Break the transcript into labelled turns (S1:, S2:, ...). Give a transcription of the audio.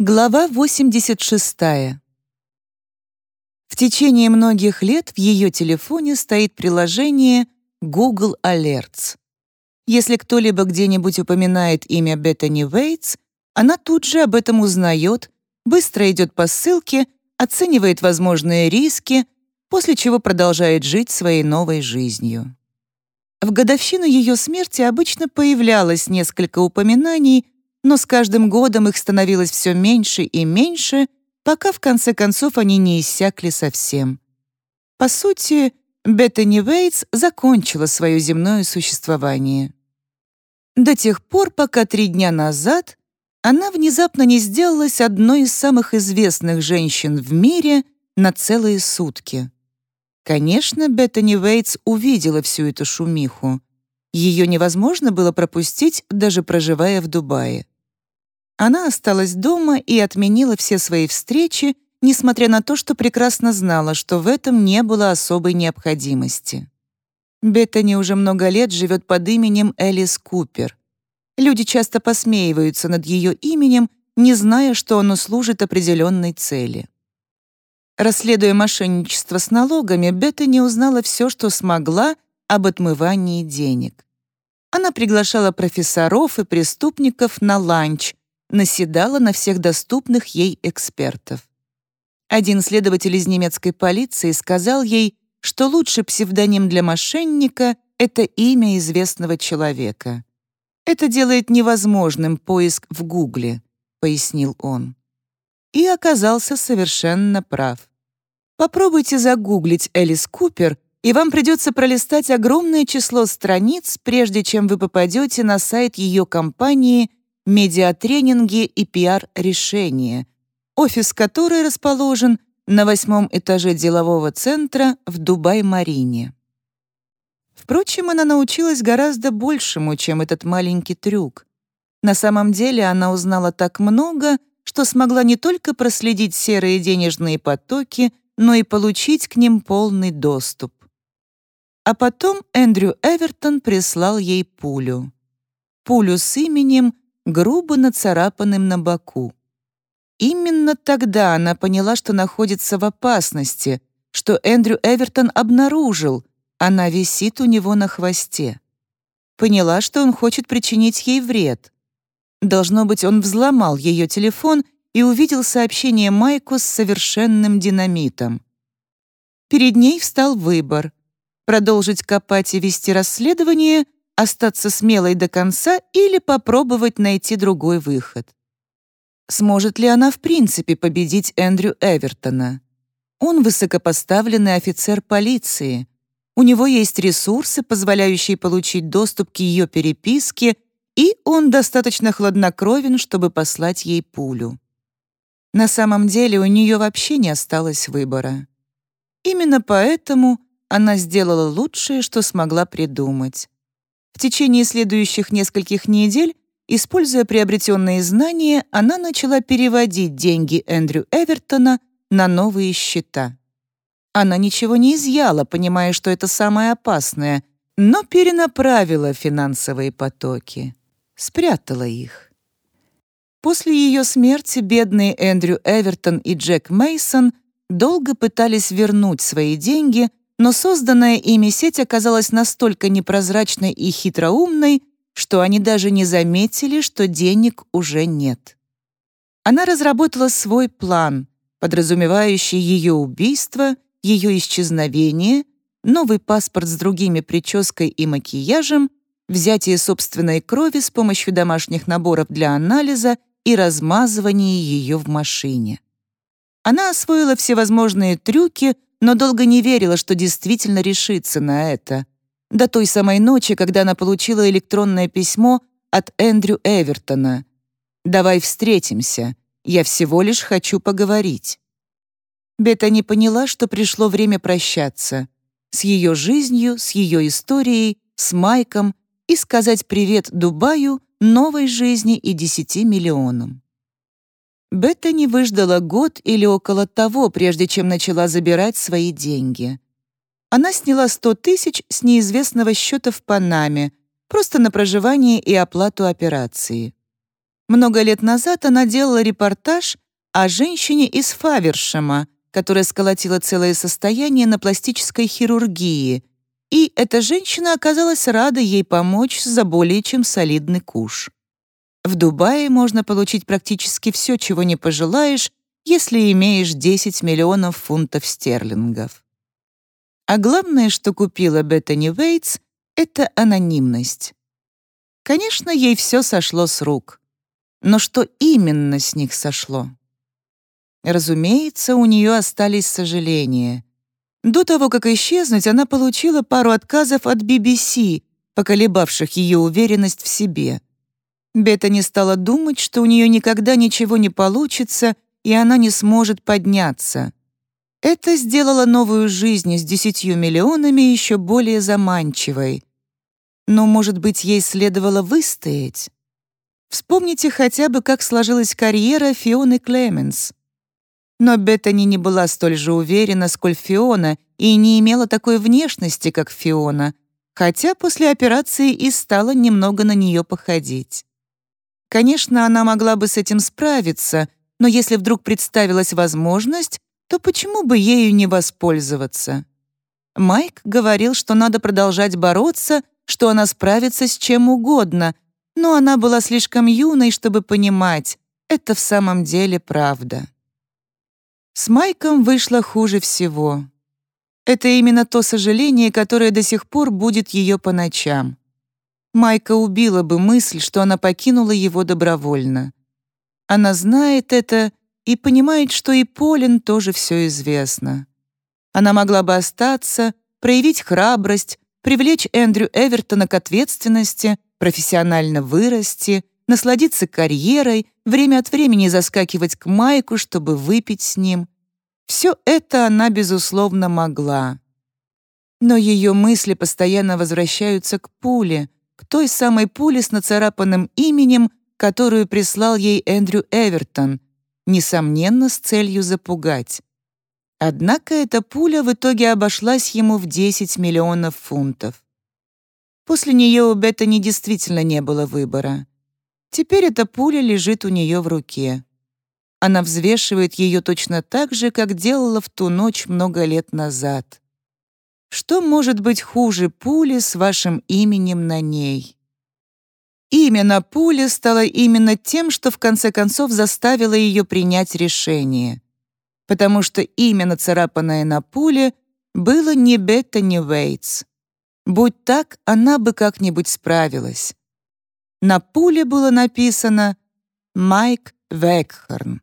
S1: Глава 86. В течение многих лет в ее телефоне стоит приложение Google Alerts. Если кто-либо где-нибудь упоминает имя Беттани Вейтс, она тут же об этом узнает, быстро идет по ссылке, оценивает возможные риски, после чего продолжает жить своей новой жизнью. В годовщину ее смерти обычно появлялось несколько упоминаний но с каждым годом их становилось все меньше и меньше, пока в конце концов они не иссякли совсем. По сути, Беттани Вейтс закончила свое земное существование. До тех пор, пока три дня назад она внезапно не сделалась одной из самых известных женщин в мире на целые сутки. Конечно, Беттани Вейтс увидела всю эту шумиху. Ее невозможно было пропустить, даже проживая в Дубае. Она осталась дома и отменила все свои встречи, несмотря на то, что прекрасно знала, что в этом не было особой необходимости. Беттани уже много лет живет под именем Элис Купер. Люди часто посмеиваются над ее именем, не зная, что оно служит определенной цели. Расследуя мошенничество с налогами, Беттани узнала все, что смогла об отмывании денег. Она приглашала профессоров и преступников на ланч, наседала на всех доступных ей экспертов. Один следователь из немецкой полиции сказал ей, что лучший псевдоним для мошенника — это имя известного человека. «Это делает невозможным поиск в Гугле», — пояснил он. И оказался совершенно прав. Попробуйте загуглить Элис Купер, и вам придется пролистать огромное число страниц, прежде чем вы попадете на сайт ее компании медиатренинги и пиар-решения, офис которой расположен на восьмом этаже делового центра в Дубай-Марине. Впрочем, она научилась гораздо большему, чем этот маленький трюк. На самом деле она узнала так много, что смогла не только проследить серые денежные потоки, но и получить к ним полный доступ. А потом Эндрю Эвертон прислал ей пулю. Пулю с именем, грубо нацарапанным на боку. Именно тогда она поняла, что находится в опасности, что Эндрю Эвертон обнаружил, она висит у него на хвосте. Поняла, что он хочет причинить ей вред. Должно быть, он взломал ее телефон и увидел сообщение Майку с совершенным динамитом. Перед ней встал выбор — продолжить копать и вести расследование — остаться смелой до конца или попробовать найти другой выход. Сможет ли она в принципе победить Эндрю Эвертона? Он высокопоставленный офицер полиции. У него есть ресурсы, позволяющие получить доступ к ее переписке, и он достаточно хладнокровен, чтобы послать ей пулю. На самом деле у нее вообще не осталось выбора. Именно поэтому она сделала лучшее, что смогла придумать. В течение следующих нескольких недель, используя приобретенные знания, она начала переводить деньги Эндрю Эвертона на новые счета. Она ничего не изъяла, понимая, что это самое опасное, но перенаправила финансовые потоки, спрятала их. После ее смерти бедные Эндрю Эвертон и Джек Мейсон долго пытались вернуть свои деньги, но созданная ими сеть оказалась настолько непрозрачной и хитроумной, что они даже не заметили, что денег уже нет. Она разработала свой план, подразумевающий ее убийство, ее исчезновение, новый паспорт с другими прической и макияжем, взятие собственной крови с помощью домашних наборов для анализа и размазывание ее в машине. Она освоила всевозможные трюки, но долго не верила, что действительно решится на это. До той самой ночи, когда она получила электронное письмо от Эндрю Эвертона. «Давай встретимся. Я всего лишь хочу поговорить». Бета не поняла, что пришло время прощаться. С ее жизнью, с ее историей, с Майком и сказать привет Дубаю, новой жизни и десяти миллионам. Беттани выждала год или около того, прежде чем начала забирать свои деньги. Она сняла 100 тысяч с неизвестного счета в Панаме, просто на проживание и оплату операции. Много лет назад она делала репортаж о женщине из Фавершема, которая сколотила целое состояние на пластической хирургии, и эта женщина оказалась рада ей помочь за более чем солидный куш. В Дубае можно получить практически все, чего не пожелаешь, если имеешь 10 миллионов фунтов стерлингов. А главное, что купила Беттани Вейтс, это анонимность. Конечно, ей все сошло с рук. Но что именно с них сошло? Разумеется, у нее остались сожаления. До того, как исчезнуть, она получила пару отказов от BBC, поколебавших ее уверенность в себе. Бета не стала думать, что у нее никогда ничего не получится, и она не сможет подняться. Это сделало новую жизнь с десятью миллионами еще более заманчивой. Но, может быть, ей следовало выстоять? Вспомните хотя бы, как сложилась карьера Фионы Клеменс. Но Беттани не была столь же уверена, сколь Фиона, и не имела такой внешности, как Фиона, хотя после операции и стала немного на нее походить. Конечно, она могла бы с этим справиться, но если вдруг представилась возможность, то почему бы ею не воспользоваться? Майк говорил, что надо продолжать бороться, что она справится с чем угодно, но она была слишком юной, чтобы понимать, это в самом деле правда. С Майком вышло хуже всего. Это именно то сожаление, которое до сих пор будет ее по ночам. Майка убила бы мысль, что она покинула его добровольно. Она знает это и понимает, что и Полин тоже все известно. Она могла бы остаться, проявить храбрость, привлечь Эндрю Эвертона к ответственности, профессионально вырасти, насладиться карьерой, время от времени заскакивать к Майку, чтобы выпить с ним. Все это она, безусловно, могла. Но ее мысли постоянно возвращаются к пуле, к той самой пуле с нацарапанным именем, которую прислал ей Эндрю Эвертон, несомненно, с целью запугать. Однако эта пуля в итоге обошлась ему в 10 миллионов фунтов. После нее у Беттани действительно не было выбора. Теперь эта пуля лежит у нее в руке. Она взвешивает ее точно так же, как делала в ту ночь много лет назад. Что может быть хуже пули с вашим именем на ней? Имя на пуле стало именно тем, что в конце концов заставило ее принять решение. Потому что имя, нацарапанное на пуле, было не Бетта, не Вейтс. Будь так, она бы как-нибудь справилась. На пуле было написано «Майк Векхорн».